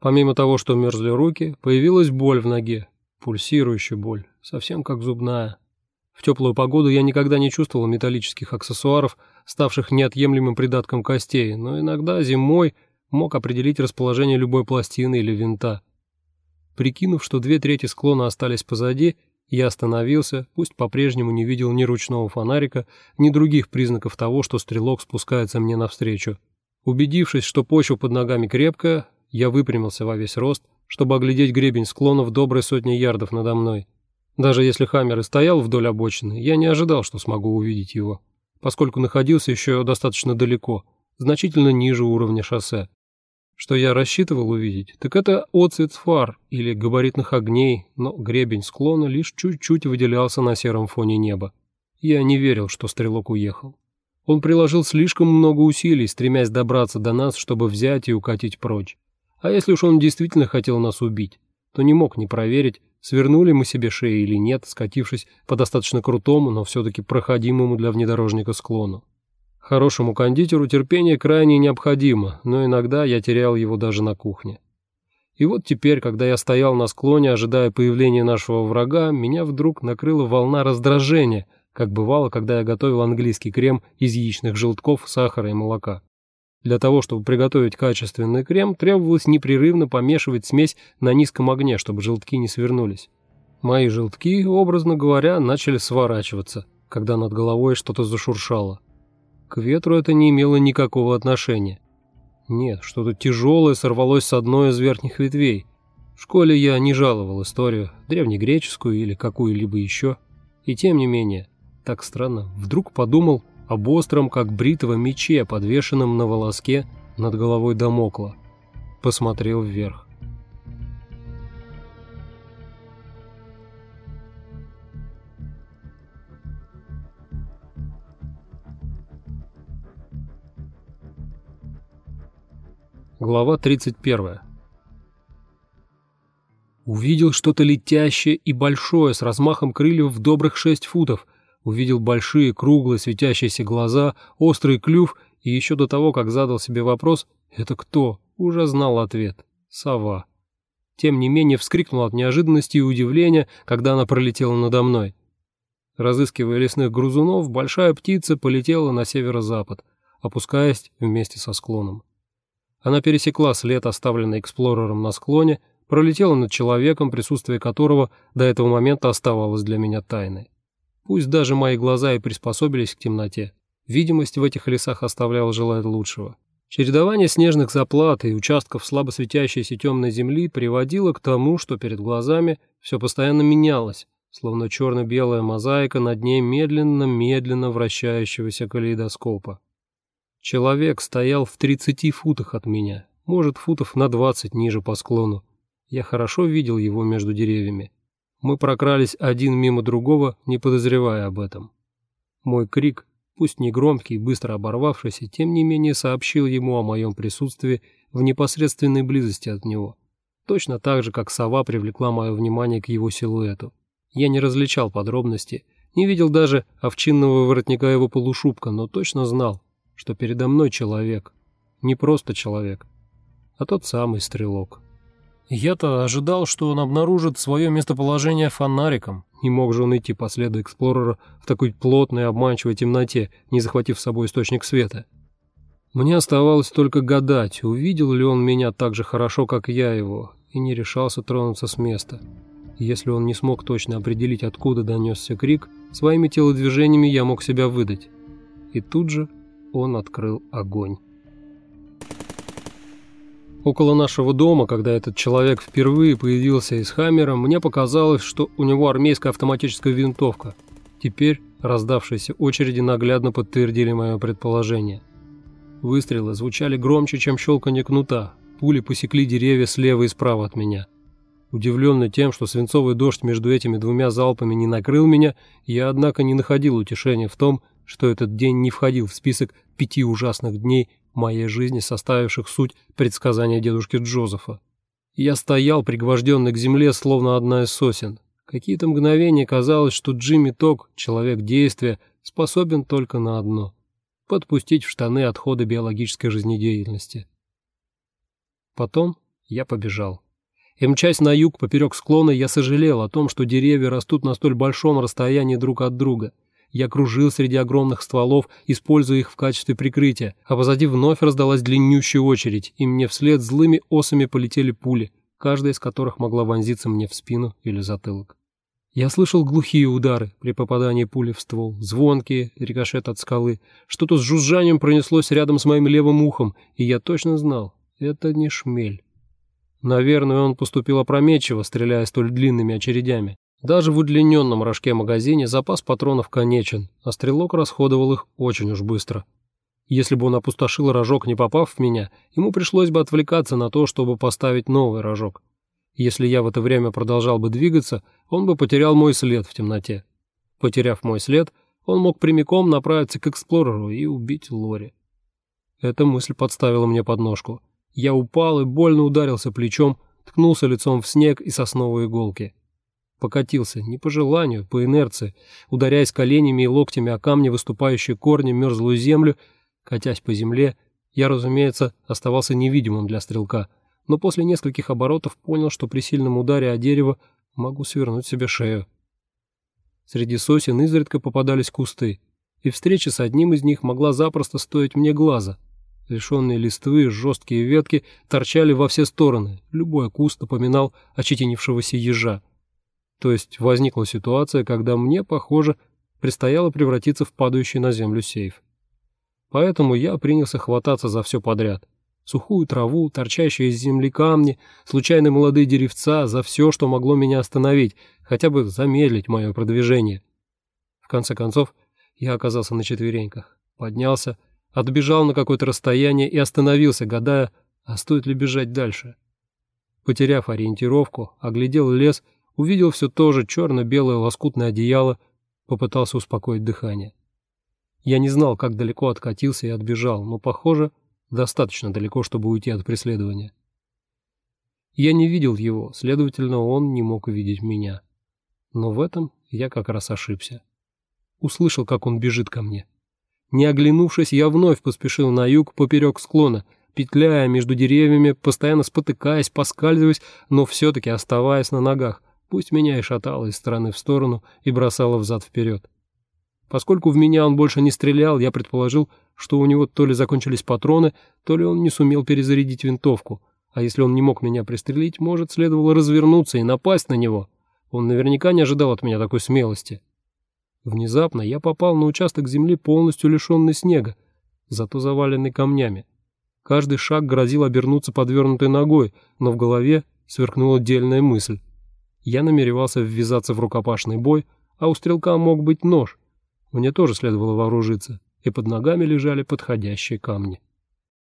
Помимо того, что мерзли руки, появилась боль в ноге, пульсирующая боль, совсем как зубная. В теплую погоду я никогда не чувствовал металлических аксессуаров, ставших неотъемлемым придатком костей, но иногда зимой мог определить расположение любой пластины или винта. Прикинув, что две трети склона остались позади, я остановился, пусть по-прежнему не видел ни ручного фонарика, ни других признаков того, что стрелок спускается мне навстречу. Убедившись, что почва под ногами крепкая, я выпрямился во весь рост, чтобы оглядеть гребень склонов доброй сотни ярдов надо мной. Даже если Хаммер и стоял вдоль обочины, я не ожидал, что смогу увидеть его, поскольку находился еще достаточно далеко, значительно ниже уровня шоссе. Что я рассчитывал увидеть, так это отцвет фар или габаритных огней, но гребень склона лишь чуть-чуть выделялся на сером фоне неба. Я не верил, что стрелок уехал. Он приложил слишком много усилий, стремясь добраться до нас, чтобы взять и укатить прочь. А если уж он действительно хотел нас убить, то не мог не проверить, свернули мы себе шеи или нет, скатившись по достаточно крутому, но все-таки проходимому для внедорожника склону. Хорошему кондитеру терпение крайне необходимо, но иногда я терял его даже на кухне. И вот теперь, когда я стоял на склоне, ожидая появления нашего врага, меня вдруг накрыла волна раздражения, как бывало, когда я готовил английский крем из яичных желтков, сахара и молока. Для того, чтобы приготовить качественный крем, требовалось непрерывно помешивать смесь на низком огне, чтобы желтки не свернулись. Мои желтки, образно говоря, начали сворачиваться, когда над головой что-то зашуршало. К ветру это не имело никакого отношения. Нет, что-то тяжелое сорвалось с одной из верхних ветвей. В школе я не жаловал историю, древнегреческую или какую-либо еще. И тем не менее, так странно, вдруг подумал об остром, как бритого мече, подвешенном на волоске над головой Дамокла. Посмотрел вверх. Глава 31. Увидел что-то летящее и большое, с размахом крыльев в добрых шесть футов. Увидел большие, круглые, светящиеся глаза, острый клюв, и еще до того, как задал себе вопрос «Это кто?», уже знал ответ «Сова». Тем не менее вскрикнул от неожиданности и удивления, когда она пролетела надо мной. Разыскивая лесных грызунов, большая птица полетела на северо-запад, опускаясь вместе со склоном. Она пересекла след, оставленный эксплорером на склоне, пролетела над человеком, присутствие которого до этого момента оставалось для меня тайной. Пусть даже мои глаза и приспособились к темноте, видимость в этих лесах оставляла желать лучшего. Чередование снежных заплат и участков слабо светящейся темной земли приводило к тому, что перед глазами все постоянно менялось, словно черно-белая мозаика над ней медленно-медленно вращающегося калейдоскопа. Человек стоял в 30 футах от меня, может, футов на 20 ниже по склону. Я хорошо видел его между деревьями. Мы прокрались один мимо другого, не подозревая об этом. Мой крик, пусть не громкий быстро оборвавшийся, тем не менее сообщил ему о моем присутствии в непосредственной близости от него. Точно так же, как сова привлекла мое внимание к его силуэту. Я не различал подробности, не видел даже овчинного воротника его полушубка, но точно знал, что передо мной человек. Не просто человек, а тот самый стрелок. Я-то ожидал, что он обнаружит свое местоположение фонариком. Не мог же он идти по следу эксплорера в такой плотной обманчивой темноте, не захватив с собой источник света. Мне оставалось только гадать, увидел ли он меня так же хорошо, как я его, и не решался тронуться с места. Если он не смог точно определить, откуда донесся крик, своими телодвижениями я мог себя выдать. И тут же он открыл огонь. Около нашего дома, когда этот человек впервые появился из Хаммера, мне показалось, что у него армейская автоматическая винтовка. Теперь раздавшиеся очереди наглядно подтвердили мое предположение. Выстрелы звучали громче, чем щелканье кнута. Пули посекли деревья слева и справа от меня. Удивленный тем, что свинцовый дождь между этими двумя залпами не накрыл меня, я, однако, не находил утешения в том, что этот день не входил в список пяти ужасных дней моей жизни, составивших суть предсказания дедушки Джозефа. Я стоял, пригвожденный к земле, словно одна из сосен. Какие-то мгновения казалось, что Джимми Ток, человек действия, способен только на одно — подпустить в штаны отходы биологической жизнедеятельности. Потом Я побежал. И мчась на юг поперек склона, я сожалел о том, что деревья растут на столь большом расстоянии друг от друга. Я кружил среди огромных стволов, используя их в качестве прикрытия, а позади вновь раздалась длиннющая очередь, и мне вслед злыми осами полетели пули, каждая из которых могла вонзиться мне в спину или затылок. Я слышал глухие удары при попадании пули в ствол, звонкие, рикошет от скалы. Что-то с жужжанием пронеслось рядом с моим левым ухом, и я точно знал, это не шмель. Наверное, он поступил опрометчиво, стреляя столь длинными очередями. Даже в удлиненном рожке-магазине запас патронов конечен, а стрелок расходовал их очень уж быстро. Если бы он опустошил рожок, не попав в меня, ему пришлось бы отвлекаться на то, чтобы поставить новый рожок. Если я в это время продолжал бы двигаться, он бы потерял мой след в темноте. Потеряв мой след, он мог прямиком направиться к эксплореру и убить Лори. Эта мысль подставила мне подножку. Я упал и больно ударился плечом, ткнулся лицом в снег и сосновые иголки. Покатился, не по желанию, по инерции, ударяясь коленями и локтями о камни, выступающие корни, мерзлую землю, катясь по земле, я, разумеется, оставался невидимым для стрелка — но после нескольких оборотов понял, что при сильном ударе о дерево могу свернуть себе шею. Среди сосен изредка попадались кусты, и встреча с одним из них могла запросто стоить мне глаза. Лишенные листвы, жесткие ветки торчали во все стороны, любой куст напоминал очетинившегося ежа. То есть возникла ситуация, когда мне, похоже, предстояло превратиться в падающий на землю сейф. Поэтому я принялся хвататься за все подряд — сухую траву, торчащие из земли камни, случайные молодые деревца, за все, что могло меня остановить, хотя бы замедлить мое продвижение. В конце концов, я оказался на четвереньках, поднялся, отбежал на какое-то расстояние и остановился, гадая, а стоит ли бежать дальше. Потеряв ориентировку, оглядел лес, увидел все то же черно-белое лоскутное одеяло, попытался успокоить дыхание. Я не знал, как далеко откатился и отбежал, но, похоже, Достаточно далеко, чтобы уйти от преследования. Я не видел его, следовательно, он не мог увидеть меня. Но в этом я как раз ошибся. Услышал, как он бежит ко мне. Не оглянувшись, я вновь поспешил на юг поперек склона, петляя между деревьями, постоянно спотыкаясь, поскальзываясь, но все-таки оставаясь на ногах, пусть меня и шатало из стороны в сторону и бросало взад-вперед. Поскольку в меня он больше не стрелял, я предположил, что у него то ли закончились патроны, то ли он не сумел перезарядить винтовку. А если он не мог меня пристрелить, может, следовало развернуться и напасть на него. Он наверняка не ожидал от меня такой смелости. Внезапно я попал на участок земли, полностью лишенный снега, зато заваленный камнями. Каждый шаг грозил обернуться подвернутой ногой, но в голове сверкнула дельная мысль. Я намеревался ввязаться в рукопашный бой, а у стрелка мог быть нож. Мне тоже следовало вооружиться, и под ногами лежали подходящие камни.